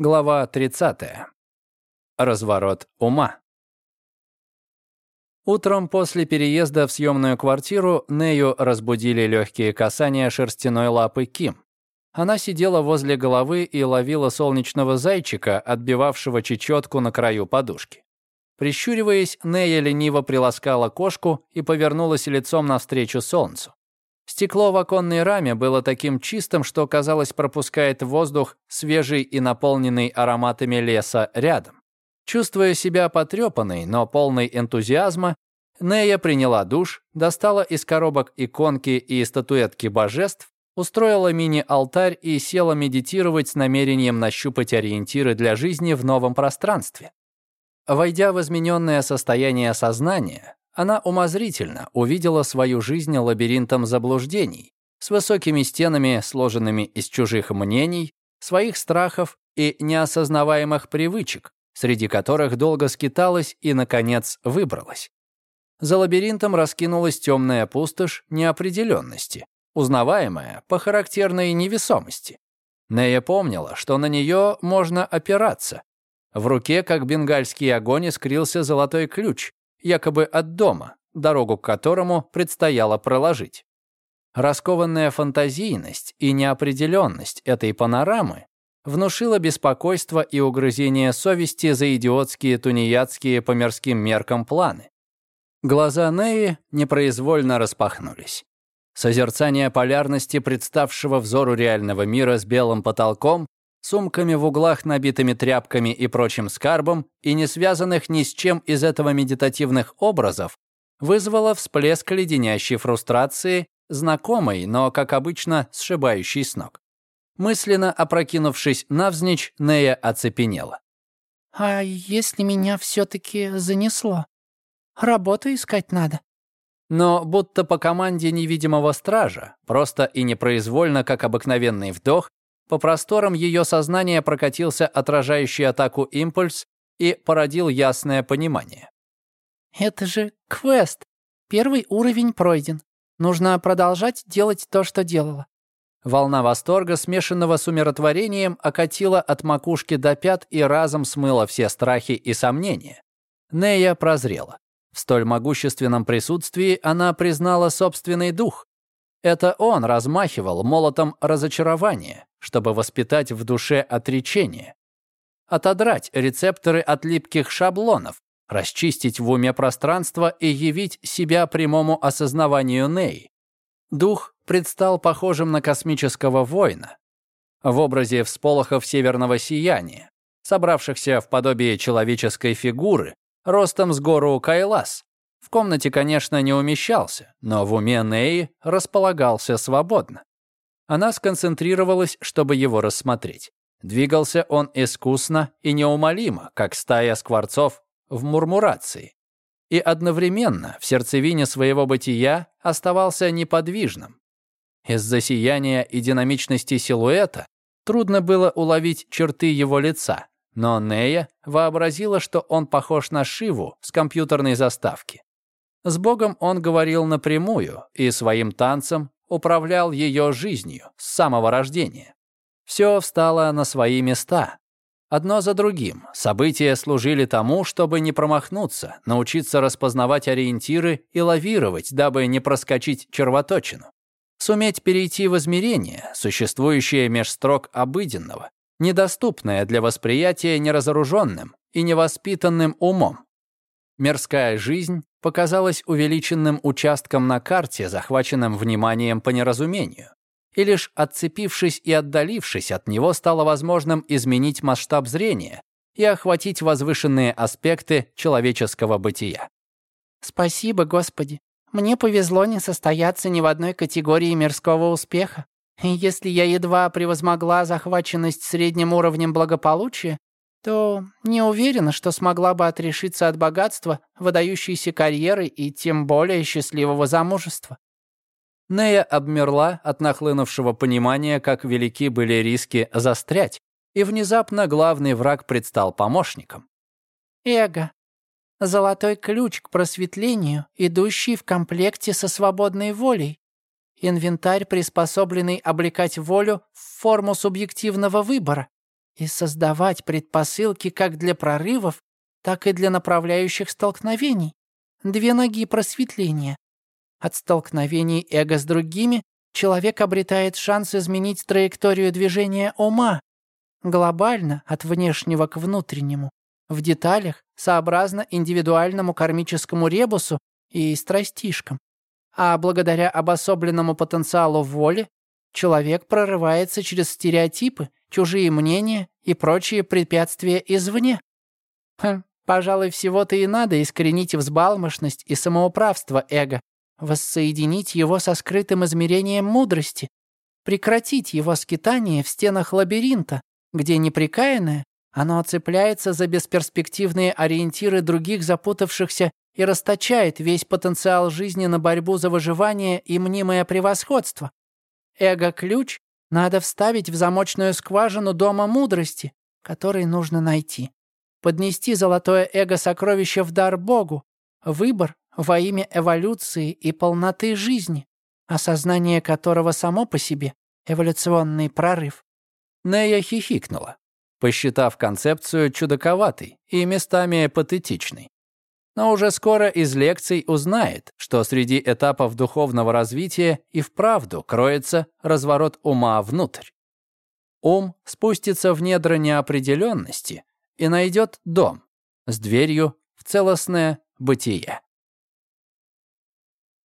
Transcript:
Глава 30. Разворот ума. Утром после переезда в съемную квартиру Нею разбудили легкие касания шерстяной лапы Ким. Она сидела возле головы и ловила солнечного зайчика, отбивавшего чечетку на краю подушки. Прищуриваясь, Нея лениво приласкала кошку и повернулась лицом навстречу солнцу. Стекло в оконной раме было таким чистым, что, казалось, пропускает воздух, свежий и наполненный ароматами леса рядом. Чувствуя себя потрепанной, но полной энтузиазма, Нея приняла душ, достала из коробок иконки и статуэтки божеств, устроила мини-алтарь и села медитировать с намерением нащупать ориентиры для жизни в новом пространстве. Войдя в измененное состояние сознания, она умозрительно увидела свою жизнь лабиринтом заблуждений, с высокими стенами, сложенными из чужих мнений, своих страхов и неосознаваемых привычек, среди которых долго скиталась и, наконец, выбралась. За лабиринтом раскинулась темная пустошь неопределенности, узнаваемая по характерной невесомости. Нея помнила, что на нее можно опираться. В руке, как бенгальский огонь, искрился золотой ключ, якобы от дома, дорогу к которому предстояло проложить. Раскованная фантазийность и неопределенность этой панорамы внушила беспокойство и угрызение совести за идиотские тунеядские по мирским меркам планы. Глаза Неи непроизвольно распахнулись. Созерцание полярности, представшего взору реального мира с белым потолком, сумками в углах, набитыми тряпками и прочим скарбом, и не связанных ни с чем из этого медитативных образов, вызвало всплеск леденящей фрустрации, знакомой, но, как обычно, сшибающей с ног. Мысленно опрокинувшись навзничь, Нея оцепенела. «А если меня все-таки занесло? Работу искать надо?» Но будто по команде невидимого стража, просто и непроизвольно, как обыкновенный вдох, по просторам ее сознания прокатился отражающий атаку импульс и породил ясное понимание. «Это же квест. Первый уровень пройден. Нужно продолжать делать то, что делала». Волна восторга, смешанного с умиротворением, окатила от макушки до пят и разом смыла все страхи и сомнения. Нея прозрела. В столь могущественном присутствии она признала собственный дух, это он размахивал молотом разочарования, чтобы воспитать в душе отречение. Отодрать рецепторы от липких шаблонов, расчистить в уме пространство и явить себя прямому осознаванию Ней. Дух предстал похожим на космического воина в образе всполохов северного сияния, собравшихся в подобие человеческой фигуры, ростом с гору Кайлас, в комнате, конечно, не умещался, но в уме Неи располагался свободно. Она сконцентрировалась, чтобы его рассмотреть. Двигался он искусно и неумолимо, как стая скворцов в мурмурации. И одновременно в сердцевине своего бытия оставался неподвижным. Из-за сияния и динамичности силуэта трудно было уловить черты его лица, но Нея вообразила, что он похож на Шиву с компьютерной заставки. С Богом он говорил напрямую и своим танцем управлял ее жизнью с самого рождения. Все встало на свои места. Одно за другим события служили тому, чтобы не промахнуться, научиться распознавать ориентиры и лавировать, дабы не проскочить червоточину. Суметь перейти в измерение, существующее меж строк обыденного, недоступное для восприятия неразоруженным и невоспитанным умом. Мирская жизнь показалась увеличенным участком на карте, захваченным вниманием по неразумению. И лишь отцепившись и отдалившись от него, стало возможным изменить масштаб зрения и охватить возвышенные аспекты человеческого бытия. «Спасибо, Господи. Мне повезло не состояться ни в одной категории мирского успеха. Если я едва превозмогла захваченность средним уровнем благополучия, то не уверена, что смогла бы отрешиться от богатства, выдающейся карьеры и тем более счастливого замужества. Нея обмерла от нахлынувшего понимания, как велики были риски застрять, и внезапно главный враг предстал помощником. Эго. Золотой ключ к просветлению, идущий в комплекте со свободной волей. Инвентарь, приспособленный облекать волю в форму субъективного выбора и создавать предпосылки как для прорывов, так и для направляющих столкновений. Две ноги просветления. От столкновений эго с другими человек обретает шанс изменить траекторию движения ума, глобально от внешнего к внутреннему, в деталях, сообразно индивидуальному кармическому ребусу и страстишкам. А благодаря обособленному потенциалу воли человек прорывается через стереотипы, чужие мнения и прочие препятствия извне. Хм, пожалуй, всего-то и надо искоренить взбалмошность и самоуправство эго, воссоединить его со скрытым измерением мудрости, прекратить его скитание в стенах лабиринта, где неприкаянное, оно цепляется за бесперспективные ориентиры других запутавшихся и расточает весь потенциал жизни на борьбу за выживание и мнимое превосходство. Эго-ключ надо вставить в замочную скважину Дома Мудрости, который нужно найти. Поднести золотое эго-сокровище в дар Богу. Выбор во имя эволюции и полноты жизни, осознание которого само по себе — эволюционный прорыв. Нея хихикнула, посчитав концепцию чудаковатой и местами патетичной. Но уже скоро из лекций узнает, что среди этапов духовного развития и вправду кроется разворот ума внутрь. Ум спустится в недра неопределенности и найдет дом с дверью в целостное бытие.